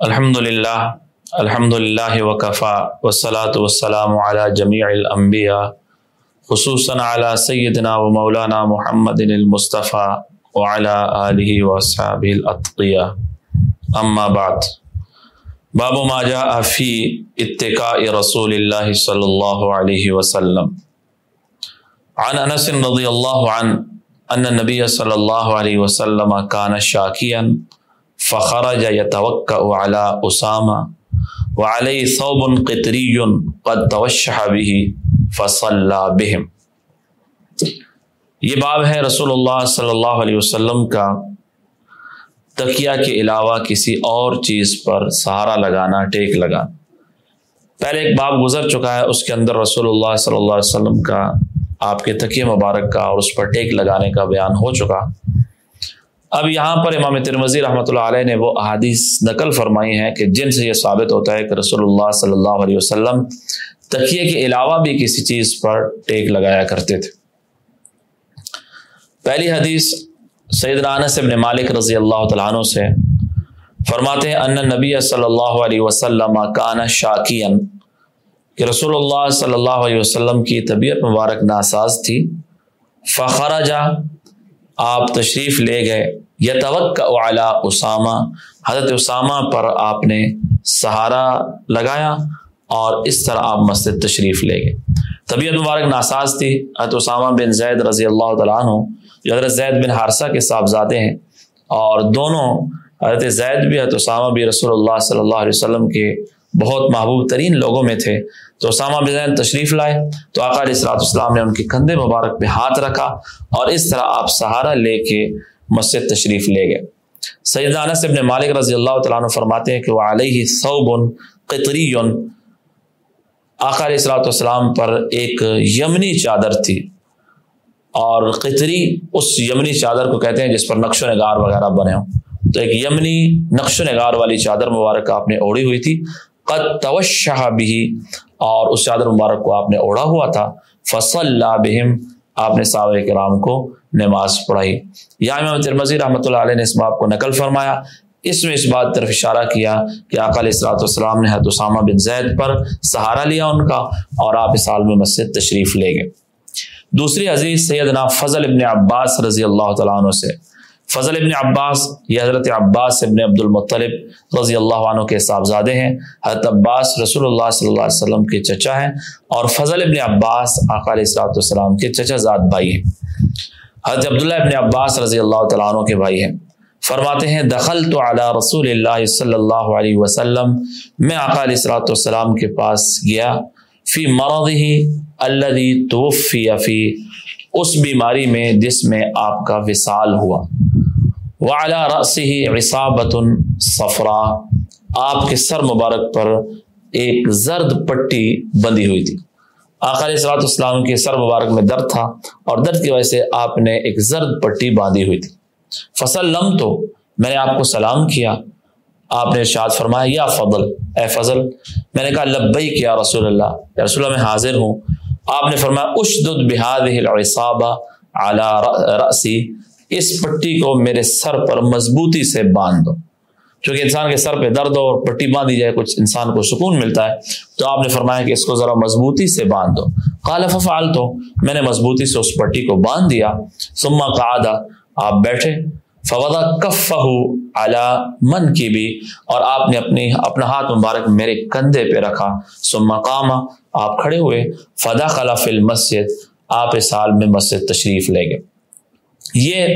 الحمد للہ الحمد للہ وکفا وسلاۃ والسلام علی جمیع الانبیاء خصوصاً علی سیدنا و مولانا محمد المصطفیٰ وعلی آلہ وصحابہ الاتقیہ اما بعد باب ما جاء فی اتقاء رسول اللہ صلی اللہ علیہ وسلم عن انس رضی اللہ عنہ ان النبی صلی اللہ علیہ وسلم کان شاکیا فخرج يتوكأ على أسامة وعليه ثوب قطري قد توشح به فصلى بهم. یہ باب ہے رسول اللہ صلی اللہ علیہ وسلم کا تکیہ کے علاوہ کسی اور چیز پر سہارا لگانا، ٹیک لگانا۔ پہلے ایک باب گزر چکا ہے، اس کے اندر رسول اللہ صلی اللہ علیہ وسلم کا آپ کے تکیہ مبارک کا اور اس پر ٹیک لگانے کا بیان ہو چکا۔ اب یہاں پر امام ترمزی رحمۃ اللہ علیہ نے وہ احادیث نقل فرمائی ہیں کہ جن سے یہ ثابت ہوتا ہے کہ رسول اللہ صلی اللہ علیہ وسلم تکیے کے علاوہ بھی کسی چیز پر ٹیک لگایا کرتے تھے۔ پہلی حدیث سید انس ابن مالک رضی اللہ تعالیٰ عنہ سے فرماتے ہیں، ان نبی صلی اللہ علیہ وسلم کان شاکین کہ رسول اللہ صلی اللہ علیہ وسلم کی طبیعت مبارک ناساز تھی۔ فخرجہ، آپ تشریف لے گئے۔ یا توقع اعلیٰ اسامہ۔ حضرت اسامہ پر آپ نے سہارا لگایا اور اس طرح آپ مسجد تشریف لے گئے۔ طبیعت مبارک ناساز تھی۔ حضرت اسامہ بن زید رضی اللہ تعالیٰ عنہ جو حضرت زید بن حارثہ کے صاحبزادے ہیں اور دونوں حضرت زید بھی، حضرت اسامہ بھی رسول اللہ صلی اللہ علیہ وسلم کے بہت محبوب ترین لوگوں میں تھے۔ تو اسامہ بن زید تشریف لائے۔ تو آقا علیہ السلاۃ السلام نے ان کے کندھے مبارک پہ ہاتھ رکھا اور اس طرح آپ سہارا لے کے مسجد تشریف لے گئے۔ سیدانہ سے ابن مالک رضی اللہ تعالیٰ عنہ فرماتے ہیں کہ وہ علیہ صوبن قطری آقا علیہ السلاۃ والسلام پر ایک یمنی چادر تھی۔ اور قطری اس یمنی چادر کو کہتے ہیں جس پر نقش و نگار وغیرہ بنے ہوں۔ تو ایک یمنی نقش و نگار والی چادر مبارک آپ نے اوڑھی ہوئی تھی۔ قد توشہ بھی اور اس چادر مبارک کو آپ نے اوڑھا ہوا تھا۔ فصل بہم، آپ نے صحابہ کرام کو نماز پڑھائی۔ یا امام ترمزی رحمۃ اللہ علیہ نے اس باپ کو نقل فرمایا۔ اس میں اس بات طرف اشارہ کیا کہ آقا علیہ السلاۃ والسلام نے حضرت اسامہ بن زید پر سہارا لیا ان کا اور آپ اس حال میں مسجد تشریف لے گئے۔ دوسری عزیز سیدنا فضل ابن عباس رضی اللہ تعالیٰ عنہ سے۔ فضل ابن عباس یہ حضرت عباس ابن عبد المطلب رضی اللہ عنہ کے صاحبزادے ہیں۔ حضرت عباس رسول اللہ صلی اللہ علیہ وسلم کے چچا ہیں اور فضل ابن عباس آقا علیہ السلاۃ والسلام کے چچا زاد بھائی ہیں۔ حضرت عبداللہ ابن عباس رضی اللہ تعالیٰ عنہ کے بھائی ہیں۔ فرماتے ہیں دخل تو اعلیٰ رسول اللہ صلی اللہ علیہ وسلم۔ میں آقا علیہ السلاۃ والسلام کے پاس گیا۔ فی مرض ہی اللہ توفی فی، اس بیماری میں جس میں آپ کا وصال ہوا۔ وعلی رأسه عصابت صفرا آپ کے سر مبارک پر ایک زرد پٹی بندھی ہوئی تھی۔ آقا علیہ صلاحت السلام کے سر مبارک میں درد تھا اور درد کی وجہ سے آپ نے ایک زرد پٹی باندھی ہوئی تھی۔ فصل لم تو میں نے آپ کو سلام کیا۔ آپ نے ارشاد فرمایا، یا فضل، اے فضل، میں نے کہا لبئی کیا رسول اللہ، یا رسول اللہ میں حاضر ہوں۔ آپ نے فرمایا، اشدد بهذه العصابہ على رأسی اس پٹی کو میرے سر پر مضبوطی سے باندھ دو چونکہ انسان کے سر پہ درد ہو اور پٹی باندھی جائے، کچھ انسان کو سکون ملتا ہے، تو آپ نے فرمایا کہ اس کو ذرا مضبوطی سے باندھ دو قال ففعل تو میں نے مضبوطی سے اس پٹی کو باندھ دیا۔ ثم قعد، آپ بیٹھے۔ فوضا کف اعلی من کی بھی اور آپ نے اپنی، اپنا ہاتھ مبارک میرے کندھے پہ رکھا۔ ثم قام، آپ کھڑے ہوئے۔ فدا خلا فی المسجد، آپ اس سال میں مسجد تشریف لے گئے۔ یہ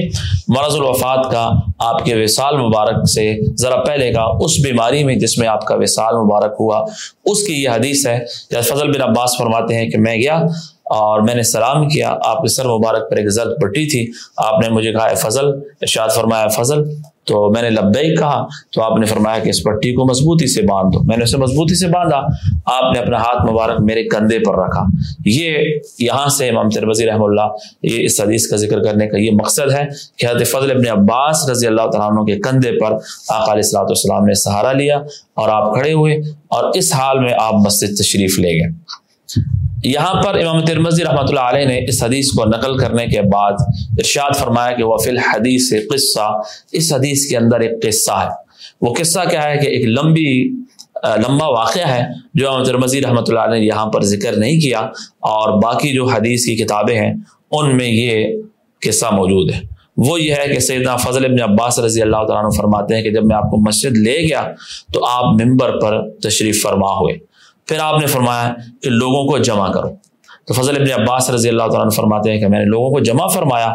مرض الوفات کا آپ کے وصال مبارک سے ذرا پہلے کا اس بیماری میں جس میں آپ کا وصال مبارک ہوا، اس کی یہ حدیث ہے جب فضل بن عباس فرماتے ہیں کہ میں گیا اور میں نے سلام کیا، آپ کے سر مبارک پر ایک زرد پٹی تھی، آپ نے مجھے کہا فضل، ارشاد فرمایا فضل تو میں نے لبئی کہا، تو آپ نے فرمایا کہ اس پٹی کو مضبوطی سے باندھ دو میں نے اسے مضبوطی سے باندھا، آپ نے اپنا ہاتھ مبارک میرے کندھے پر رکھا۔ یہ یہاں سے امام تربزی رحم اللہ یہ اس حدیث کا ذکر کرنے کا یہ مقصد ہے کہ حضرت فضل ابن عباس رضی اللہ تعالیٰ عنہ کے کندھے پر آقا علیہ السلاۃ والسلام نے سہارا لیا اور آپ کھڑے ہوئے اور اس حال میں آپ مسجد تشریف لے گئے۔ یہاں پر امام ترمزی رحمۃ اللہ علیہ نے اس حدیث کو نقل کرنے کے بعد ارشاد فرمایا کہ وہ فی الحدیث قصہ، اس حدیث کے اندر ایک قصہ ہے۔ وہ قصہ کیا ہے کہ ایک لمبی لمبا واقعہ ہے جو امام ترمزی رحمۃ اللہ نے یہاں پر ذکر نہیں کیا اور باقی جو حدیث کی کتابیں ہیں، ان میں یہ قصہ موجود ہے۔ وہ یہ ہے کہ سیدنا فضل ابن عباس رضی اللہ تعالیٰ عنہ فرماتے ہیں کہ جب میں آپ کو مسجد لے گیا تو آپ ممبر پر تشریف فرما ہوئے۔ پھر آپ نے فرمایا کہ لوگوں کو جمع کرو۔ تو فضل ابن عباس رضی اللہ تعالیٰ عنہ فرماتے ہیں کہ میں نے لوگوں کو جمع فرمایا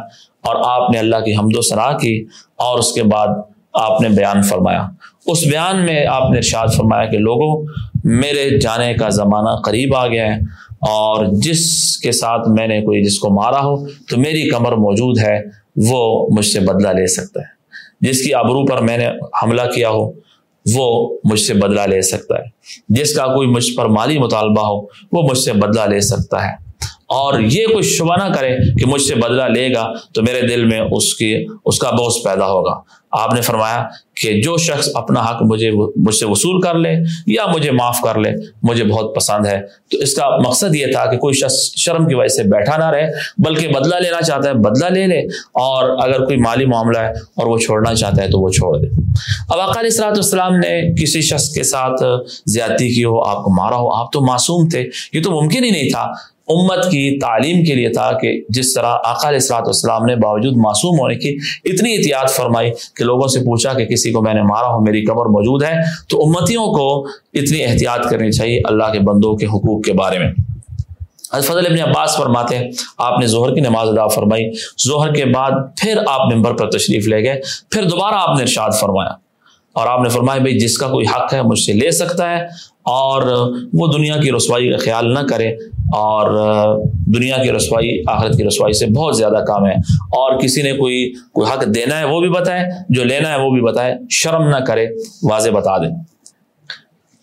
اور آپ نے اللہ کی حمد و سرا کی اور اس کے بعد آپ نے بیان فرمایا۔ اس بیان میں آپ نے ارشاد فرمایا کہ لوگوں، میرے جانے کا زمانہ قریب آ گیا ہے اور جس کے ساتھ میں نے کوئی جس کو مارا ہو تو میری کمر موجود ہے، وہ مجھ سے بدلہ لے سکتا ہے۔ جس کی آبرو پر میں نے حملہ کیا ہو وہ مجھ سے بدلہ لے سکتا ہے۔ جس کا کوئی مجھ پر مالی مطالبہ ہو، وہ مجھ سے بدلہ لے سکتا ہے۔ اور یہ کوئی شبہ نہ کرے کہ مجھ سے بدلہ لے گا تو میرے دل میں اس کی، اس کا بوس پیدا ہوگا۔ آپ نے فرمایا کہ جو شخص اپنا حق مجھے، مجھ سے وصول کر لے یا مجھے معاف کر لے، مجھے بہت پسند ہے۔ تو اس کا مقصد یہ تھا کہ کوئی شخص شرم کی وجہ سے بیٹھا نہ رہے، بلکہ بدلہ لینا چاہتا ہے، بدلہ لے لے۔ اور اگر کوئی مالی معاملہ ہے اور وہ چھوڑنا چاہتا ہے تو وہ چھوڑ دے۔ اب اقال اصلاۃ السلام نے کسی شخص کے ساتھ زیادتی کی ہو، آپ کو مارا ہو، آپ تو معصوم تھے، یہ تو ممکن ہی نہیں تھا۔ امت کی تعلیم کے لیے تھا کہ جس طرح آقال اصلاۃ والسلام نے باوجود معصوم ہونے کی اتنی احتیاط فرمائی کہ لوگوں سے پوچھا کہ کسی کو میں نے مارا ہو میری قبر موجود ہے، تو امتیوں کو اتنی احتیاط کرنی چاہیے اللہ کے بندوں کے حقوق کے بارے میں۔ فضل ابن عباس فرماتے ہیں، آپ نے ظہر کی نماز ادا فرمائی، ظہر کے بعد پھر آپ ممبر پر تشریف لے گئے، پھر دوبارہ آپ نے ارشاد فرمایا۔ اور آپ نے فرمایا، بھائی جس کا کوئی حق ہے مجھ سے لے سکتا ہے اور وہ دنیا کی رسوائی کا خیال نہ کرے اور دنیا کی رسوائی، آخرت کی رسوائی سے بہت زیادہ کام ہے۔ اور کسی نے کوئی کوئی حق دینا ہے وہ بھی بتائے، جو لینا ہے وہ بھی بتائے، شرم نہ کرے، واضح بتا دیں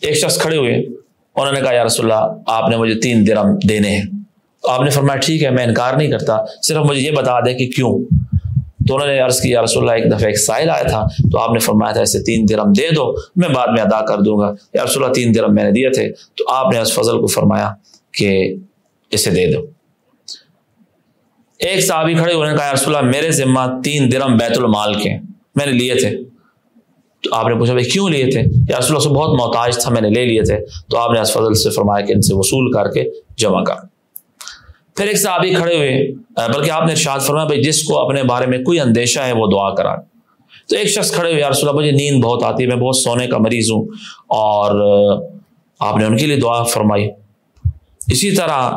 ایک شخص کھڑے ہوئے، انہوں نے کہا، یا رسول اللہ، آپ نے مجھے تین درم دینے ہیں۔ تو آپ نے فرمایا، ٹھیک ہے، میں انکار نہیں کرتا، صرف مجھے یہ بتا دیں کہ کیوں؟ تو انہوں نے عرض کی یا رسول اللہ، ایک دفعہ ایک سائل آیا تھا، تو آپ نے فرمایا تھا ایسے تین درم دے دو، میں بعد میں ادا کر دوں گا۔ یا رسول اللہ، تین درم میں نے دیے تھے، تو آپ نے اس فضل کو فرمایا۔ کہ اسے دے دو۔ ایک صحابی کھڑے انہوں نے کہا رسول اللہ، میرے ذمہ تین درم بیت المال کے میں نے لیے تھے۔ تو آپ نے پوچھا، بھائی، کیوں لیے تھے؟ یا رسول اللہ سے بہت محتاج تھا، میں نے لے لیے تھے۔ تو آپ نے اس فضل سے فرمایا کہ ان سے وصول کر کے جمع کر۔ پھر ایک صحابی کھڑے ہوئے بلکہ آپ نے ارشاد فرمایا، بھائی، جس کو اپنے بارے میں کوئی اندیشہ ہے، وہ دعا کرا۔ تو ایک شخص کھڑے ہوئے، یا رسول اللہ، مجھے نیند بہت آتی ہے، میں بہت سونے کا مریض ہوں۔ اور آپ نے ان کے لیے دعا فرمائی۔ اسی طرح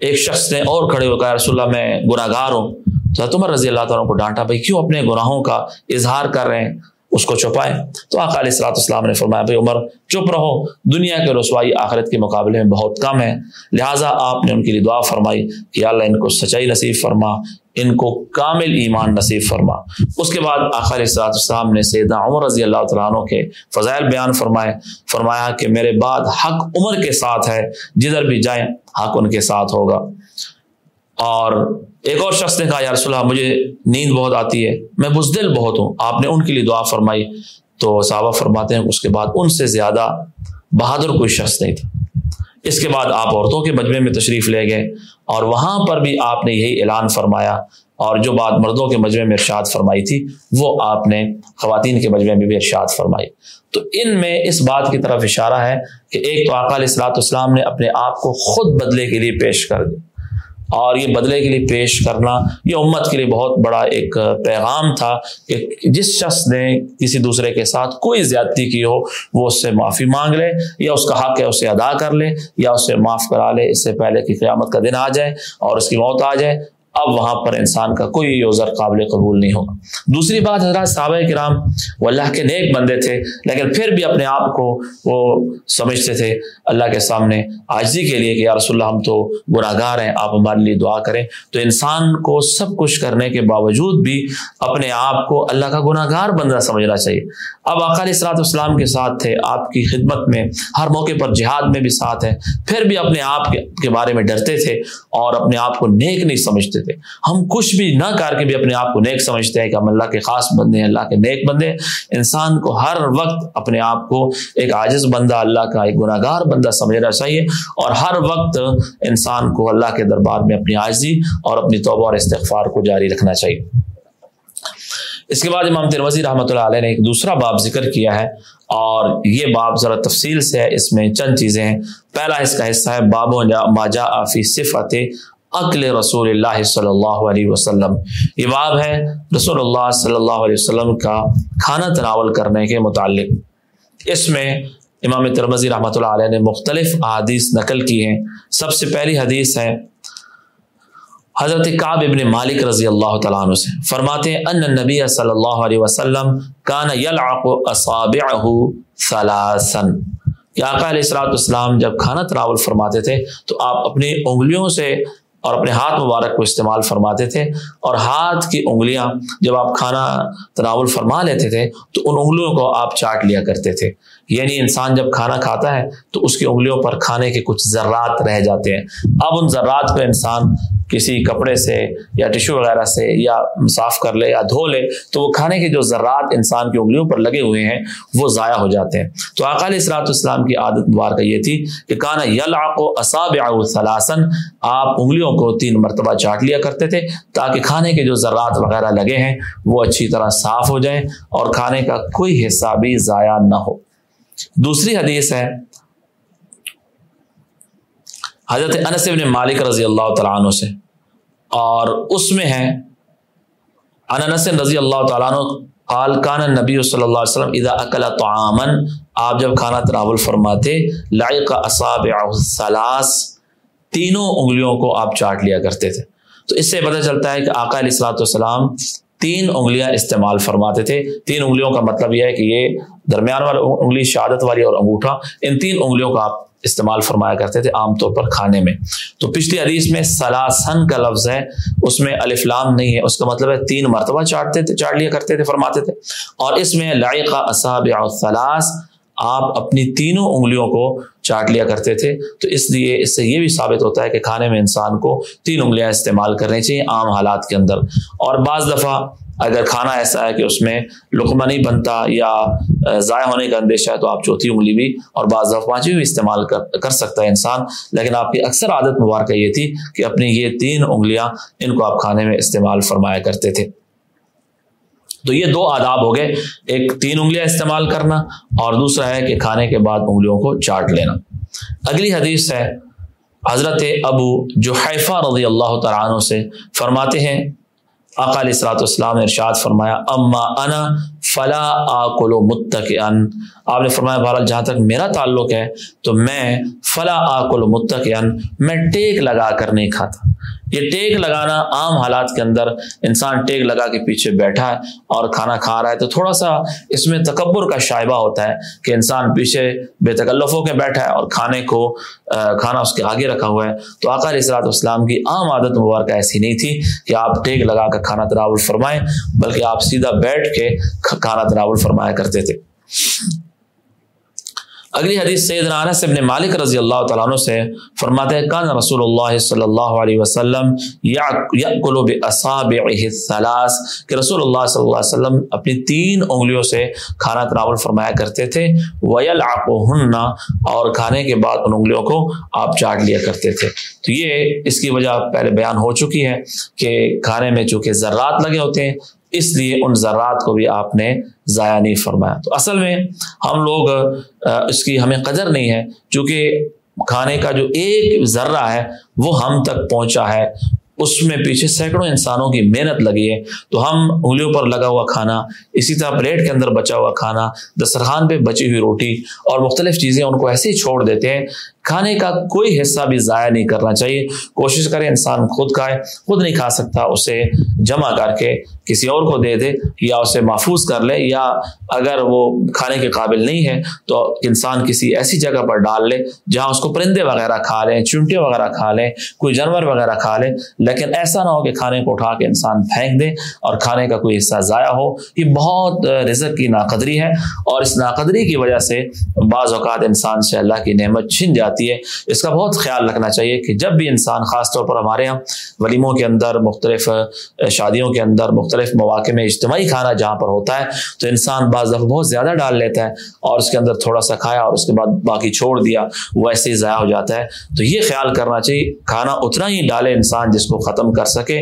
ایک شخص نے اور کھڑے ہو کہا رسول اللہ میں گناہ گار ہوں تو عمر رضی اللہ تعالیٰ کو ڈانٹا، بھائی کیوں اپنے گناہوں کا اظہار کر رہے ہیں؟ اس کو چھپائیں۔ تو آقا علیہ السلاۃ السلام نے فرمایا، بھائی عمر، چپ رہو، دنیا کے رسوائی آخرت کے مقابلے میں بہت کم ہے لہٰذا آپ نے ان کے لیے دعا فرمائی کہ اللہ ان کو سچائی نصیب فرما ان کو کامل ایمان نصیب فرما۔ اس کے بعد آخر السلاط السلام نے سیدہ عمر رضی اللہ تعالیٰ عنہ کے فضائل بیان فرمائے، فرمایا کہ میرے بعد حق عمر کے ساتھ ہے، جدھر بھی جائیں حق ان کے ساتھ ہوگا۔ اور ایک اور شخص نے کہا، یا رسول اللہ، مجھے نیند بہت آتی ہے، میں بزدل بہت ہوں، آپ نے ان کے لیے دعا فرمائی۔ تو صحابہ فرماتے ہیں، اس کے بعد ان سے زیادہ بہادر کوئی شخص نہیں تھا۔ اس کے بعد آپ عورتوں کے مجمع میں تشریف لے گئے۔ اور وہاں پر بھی آپ نے یہی اعلان فرمایا اور جو بات مردوں کے مجمع میں ارشاد فرمائی تھی، وہ آپ نے خواتین کے مجمع میں بھی ارشاد فرمائی۔ تو ان میں اس بات کی طرف اشارہ ہے کہ ایک تو اقال اصلاۃ اسلام نے اپنے آپ کو خود بدلے کے لیے پیش کر دیا۔ اور یہ بدلے کے لیے پیش کرنا یہ امت کے لیے بہت بڑا ایک پیغام تھا کہ جس شخص نے کسی دوسرے کے ساتھ کوئی زیادتی کی ہو وہ اس سے معافی مانگ لے یا اس کا حق ہے اسے ادا کر لے یا اسے معاف کرا لے اس سے پہلے کہ قیامت کا دن آ جائے اور اس کی موت آ جائے۔ اب وہاں پر انسان کا کوئی یوزر قابل قبول نہیں ہوگا۔ دوسری بات حضرات صحابہ کرام وہ اللہ کے نیک بندے تھے، لیکن پھر بھی اپنے آپ کو وہ سمجھتے تھے۔ اللہ کے سامنے آجزی کے لیے کہ یا رسول اللہ ہم تو گناہ گار ہیں، آپ ہمارے لیے دعا کریں۔ تو انسان کو سب کچھ کرنے کے باوجود بھی اپنے آپ کو اللہ کا گناہ گار بندہ سمجھنا چاہیے۔ اب اقال اصلاۃ والسلام کے ساتھ تھے، آپ کی خدمت میں، ہر موقع پر جہاد میں بھی ساتھ ہیں۔ پھر بھی اپنے آپ کے بارے میں ڈرتے تھے اور اپنے آپ کو نیک نہیں سمجھتے تھے۔ ہم کچھ بھی نہ کر کے بھی اپنے آپ کو نیک سمجھتے ہیں کہ ہم اللہ کے خاص بندے ہیں، اللہ کے نیک بندے انسان کو ہر وقت اپنے آپ کو ایک عاجز بندہ، اللہ کا ایک گناہ گار بندہ سمجھنا چاہیے۔ اور ہر وقت انسان کو اللہ کے دربار میں اپنی عاجزی اور اپنی توبہ اور استغفار کو جاری رکھنا چاہیے۔ اس کے بعد امام تروزی رحمۃ اللہ علیہ نے ایک دوسرا باب ذکر کیا ہے اور یہ باب ذرا تفصیل سے ہے، اس میں چند چیزیں ہیں۔ پہلا اس کا حصہ ہے، باب ماجا آفی صفت عقل رسول اللہ صلی اللہ علیہ وسلم۔ یہ باب ہے رسول اللہ صلی اللہ علیہ وسلم کا کھانا تناول کرنے کے متعلق۔ اس میں امام ترمزی رحمۃ اللہ علیہ نے مختلف احادیث نقل کی ہیں۔ سب سے پہلی حدیث ہے حضرت کعب ابن مالک رضی اللہ تعالیٰ عنہ سے فرماتے ہیں، ان نبی صلی اللہ علیہ وسلم کان یلعق اصابعہ ثلاثا. کہ آقا علیہ السلاۃ والسلام جب کھانا تناول فرماتے تھے، تو آپ اپنی انگلیوں سے اور اپنے ہاتھ مبارک کو استعمال فرماتے تھے اور ہاتھ کی انگلیاں جب آپ کھانا تناول فرما لیتے تھے، تو ان انگلیوں کو آپ چاٹ لیا کرتے تھے۔ یعنی انسان جب کھانا کھاتا ہے، تو اس کی انگلیوں پر کھانے کے کچھ ذرات رہ جاتے ہیں۔ اب ان ذرات کو انسان کسی کپڑے سے یا ٹشو وغیرہ سے یا صاف کر لے یا دھو لے، تو وہ کھانے کے جو ذرات انسان کی انگلیوں پر لگے ہوئے ہیں، وہ ضائع ہو جاتے ہیں۔ تو اقالی اصلاۃ السلام کی عادت مبارکہ یہ تھی کہ کانا یلاق و اصاب سلاسن آپ انگلیوں کو تین مرتبہ چاٹ لیا کرتے تھے تاکہ کھانے کے جو ذرات وغیرہ لگے ہیں، وہ اچھی طرح صاف ہو جائیں اور کھانے کا کوئی حصہ بھی ضائع نہ ہو۔ دوسری حدیث ہے، حضرت انس بن مالک رضی اللہ تعالیٰ عنہ سے۔ اور اس میں ہے انس رضی اللہ تعالیٰ قال، کان نبی صلی اللہ علیہ وسلم اذا اکل طعاما آپ جب کھانا تناول فرماتے لائق اصابع الثلاث تینوں انگلیوں کو آپ چاٹ لیا کرتے تھے۔ تو اس سے پتہ چلتا ہے کہ آقا علیہ السلاۃ والسلام تین انگلیاں استعمال فرماتے تھے۔ تین انگلیوں کا مطلب یہ ہے کہ یہ درمیان والا انگلی، شہادت والی اور انگوٹھا، ان تین انگلیوں کا آپ استعمال فرمایا کرتے تھے عام طور پر کھانے میں۔ تو پچھلی حدیث میں سلاسن کا لفظ ہے، اس میں الفلام نہیں ہے، اس کا مطلب ہے تین مرتبہ چاٹتے تھے، چاٹ لیا کرتے تھے، فرماتے تھے۔ اور اس میں لائقہ اصاب سلاس آپ اپنی تینوں انگلیوں کو چاٹ لیا کرتے تھے۔ تو اس لیے اس سے یہ بھی ثابت ہوتا ہے کہ کھانے میں انسان کو تین انگلیاں استعمال کرنی چاہیے عام حالات کے اندر۔ اور بعض دفعہ اگر کھانا ایسا ہے کہ اس میں لقمہ نہیں بنتا یا ضائع ہونے کا اندیشہ ہے تو آپ چوتھی انگلی بھی اور بعض دفعہ پانچویں بھی استعمال کر کر سکتا ہے انسان۔ لیکن آپ کی اکثر عادت مبارکہ یہ تھی کہ اپنی یہ تین انگلیاں ان کو آپ کھانے میں استعمال فرمایا کرتے تھے۔ تو یہ دو آداب ہو گئے، ایک تین انگلیاں استعمال کرنا اور دوسرا ہے کہ کھانے کے بعد انگلیوں کو چاٹ لینا۔ اگلی حدیث ہے، حضرت ابو جو حیفہ رضی اللہ تعالیٰ عنہ سے فرماتے ہیں، آقا علیہ السلاۃ والسلام نے ارشاد فرمایا، اما انا فلا آکلو متق ان آپ نے فرمایا، بہرحال جہاں تک میرا تعلق ہے، تو میں فلا آکلو متق ان میں ٹیک لگا کر نہیں کھاتا۔ یہ ٹیک لگانا عام حالات کے اندر انسان ٹیک لگا کے پیچھے بیٹھا ہے اور کھانا کھا رہا ہے، تو تھوڑا سا اس میں تکبر کا شائبہ ہوتا ہے کہ انسان پیچھے بے تکلف ہو کے بیٹھا ہے اور کھانے کو کھانا اس کے آگے رکھا ہوا ہے۔ تو آقا علیہ السلاط اسلام کی عام عادت مبارکہ ایسی نہیں تھی کہ آپ ٹیک لگا کر کھانا تناول فرمائیں، بلکہ آپ سیدھا بیٹھ کے کھانا تناول فرمایا کرتے تھے۔ اگلی حدیث سیدنا انس ابن مالک رضی اللہ تعالیٰ عنہ سے فرماتے ہیں، کان رسول اللہ صلی اللہ علیہ وسلم یأکل باصابعه الثلاث کہ رسول اللہ صلی اللہ علیہ وسلم اپنی تین انگلیوں سے کھانا تناول فرمایا کرتے تھے ویلعقهن اور کھانے کے بعد ان انگلیوں کو آپ چاٹ لیا کرتے تھے۔ تو یہ اس کی وجہ پہلے بیان ہو چکی ہے کہ کھانے میں چونکہ ذرات لگے ہوتے ہیں اس لیے ان ذرات کو بھی آپ نے ضائع نہیں فرمایا۔ تو اصل میں ہم لوگ اس کی ہمیں قدر نہیں ہے، چونکہ کھانے کا جو ایک ذرہ ہے، وہ ہم تک پہنچا ہے۔ اس میں پیچھے سینکڑوں انسانوں کی محنت لگی ہے۔ تو ہم انگلیوں پر لگا ہوا کھانا، اسی طرح پلیٹ کے اندر بچا ہوا کھانا، دسترخوان پہ بچی ہوئی روٹی اور مختلف چیزیں ان کو ایسے ہی چھوڑ دیتے ہیں کھانے کا کوئی حصہ بھی ضائع نہیں کرنا چاہیے۔ کوشش کرے انسان خود کھائے، خود نہیں کھا سکتا، اسے جمع کر کے کسی اور کو دے دے یا اسے محفوظ کر لے یا اگر وہ کھانے کے قابل نہیں ہے تو انسان کسی ایسی جگہ پر ڈال لے جہاں اس کو پرندے وغیرہ کھا لیں چنٹے وغیرہ کھا لیں، کوئی جانور وغیرہ کھا لیں۔ لیکن ایسا نہ ہو کہ کھانے کو اٹھا کے انسان پھینک دے اور کھانے کا کوئی حصہ ضائع ہو۔ یہ بہت رزق کی ناقدری ہے اور اس ناقدری کی وجہ سے بعض اوقات انسان سے اللہ کی نعمت چھن جاتی جاتی ہے۔ اس کا بہت خیال رکھنا چاہیے کہ جب بھی انسان خاص طور پر ہمارے یہاں ولیموں کے اندر مختلف شادیوں کے اندر مختلف مواقع میں اجتماعی کھانا جہاں پر ہوتا ہے، تو انسان بعض دفعہ بہت زیادہ ڈال لیتا ہے اور اس کے اندر تھوڑا سا کھایا اور اس کے بعد باقی چھوڑ دیا، وہ ایسے ہی ضائع ہو جاتا ہے۔ تو یہ خیال کرنا چاہیے، کھانا اتنا ہی ڈالے انسان جس کو ختم کر سکے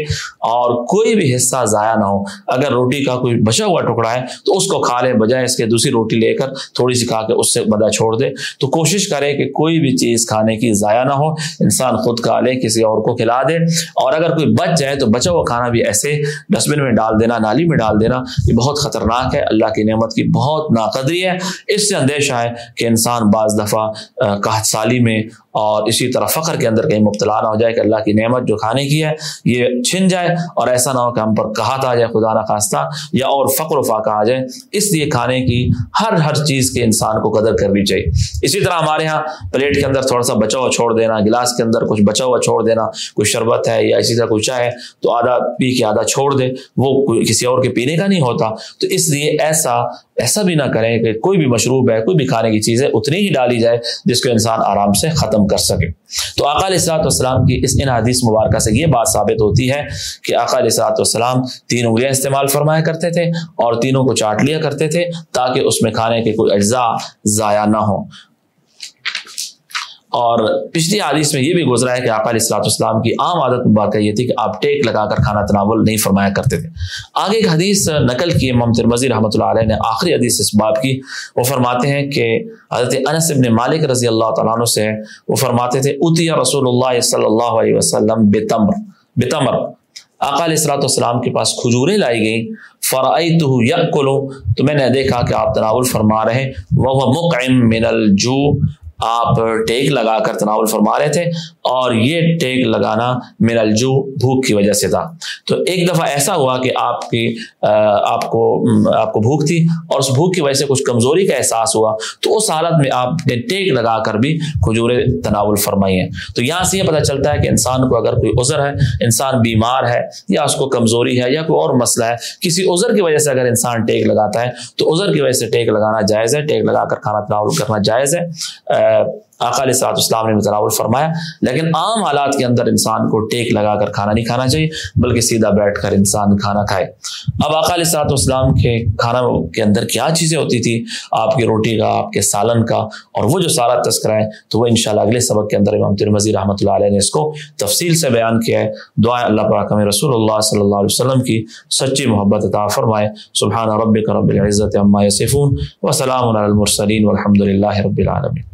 اور کوئی بھی حصہ ضائع نہ ہو۔ اگر روٹی کا کوئی بچا ہوا ٹکڑا ہے تو اس کو کھا لے، بجائے اس کے دوسری روٹی لے کر تھوڑی سی کھا کے اس سے بدا چھوڑ دے۔ تو کوشش کرے کہ کوئی بھی چیز کھانے کی ضائع نہ ہو، انسان خود کھا لے، کسی اور کو کھلا دے۔ اور اگر کوئی بچ جائے تو بچا ہوا کھانا بھی ایسے ڈسٹ بن میں ڈال دینا، نالی میں ڈال دینا۔ یہ بہت خطرناک ہے، اللہ کی نعمت کی بہت ناقدری ہے۔ اس سے اندیشہ ہے کہ انسان بعض دفعہ قحط سالی میں اور اسی طرح فخر کے اندر کہیں مبتلا نہ ہو جائے کہ اللہ کی نعمت جو کھانے کی ہے یہ چھن جائے اور ایسا نہ ہو کہ ہم پر کہات آ جائے، خدا نہ یا اور فقر و فاقہ آ جائے اس لیے کھانے کی ہر ہر چیز کے انسان کو قدر کرنی چاہیے۔ اسی طرح ہمارے ہاں پلیٹ کے اندر تھوڑا سا بچا ہوا چھوڑ دینا، گلاس کے اندر کچھ بچا ہوا چھوڑ دینا، کوئی شربت ہے یا اسی طرح کوئی چائے، تو آدھا پی کے آدھا چھوڑ دے۔ وہ کسی اور کے پینے کا نہیں ہوتا۔ تو اس لیے ایسا ایسا بھی نہ کریں کہ کوئی بھی مشروب ہے، کوئی بھی کھانے کی چیز ہے، اتنی ہی ڈالی جائے جس کو انسان آرام سے ختم کر سکے۔ تو اقال اصلاۃ والسلام کی اس ان حدیث مبارکہ سے یہ بات ثابت ہوتی ہے کہ اقال اصلاۃ والسلام تین انگلیاں استعمال فرمایا کرتے تھے اور تینوں کو چاٹ لیا کرتے تھے تاکہ اس میں کھانے کے کوئی اجزاء ضائع نہ ہوں۔ اور پچھلی حدیث میں یہ بھی گزرا ہے کہ آقا علیہ السلاط اسلام کی عام عادت مبارکہ یہ تھی کہ آپ ٹیک لگا کر کھانا تناول نہیں فرمایا کرتے تھے۔ آگے ایک حدیث نقل کی امام ترمزی رحمۃ اللہ علیہ نے آخری حدیث اس باب کی، وہ فرماتے ہیں کہ حضرت انس ابن مالک رضی اللہ تعالیٰ عنہ سے وہ فرماتے تھے اتیا رسول اللہ صلی اللہ علیہ وسلم بتمر بتمر۔ آقا علیہ السلاۃ والسلام کے پاس کھجوریں لائی گئیں۔ فرائی تو یک تو میں نے دیکھا کہ آپ تناول فرما رہے وہ مقعم من الجو آپ ٹیک لگا کر تناول فرما رہے تھے اور یہ ٹیک لگانا میرا الجو بھوک کی وجہ سے تھا۔ تو ایک دفعہ ایسا ہوا کہ آپ کی آپ کو آپ کو بھوک تھی اور اس بھوک کی وجہ سے کچھ کمزوری کا احساس ہوا۔ تو اس حالت میں آپ نے ٹیک لگا کر بھی کھجورے تناول فرمائی ہیں۔ تو یہاں سے یہ پتہ چلتا ہے کہ انسان کو اگر کوئی عذر ہے، انسان بیمار ہے یا اس کو کمزوری ہے یا کوئی اور مسئلہ ہے، کسی عذر کی وجہ سے اگر انسان ٹیک لگاتا ہے، تو عذر کی وجہ سے ٹیک لگانا جائز ہے۔ ٹیک لگا کر کھانا تناول کرنا جائز ہے۔ آقا علیہ صلاحت اسلام نے متناول فرمایا، لیکن عام حالات کے اندر انسان کو ٹیک لگا کر کھانا نہیں کھانا چاہیے، بلکہ سیدھا بیٹھ کر انسان کھانا کھائے۔ اب آقا علیہ صلاحت اسلام کے کھانا کے اندر کیا چیزیں ہوتی تھی آپ کی روٹی کا، آپ کے سالن کا، اور وہ جو سارا تذکرہ ہے، تو وہ انشاءاللہ اگلے سبق کے اندر امام ترمزی رحمۃ اللہ علیہ نے اس کو تفصیل سے بیان کیا ہے۔ دعائیں اللہ پاک میں رسول اللہ صلی اللہ علیہ وسلم کی سچی محبت عطا فرمائے۔ سبحان رب رب العزت عما یصفون وسلام علی المرسلین والحمد للہ رب العالمین۔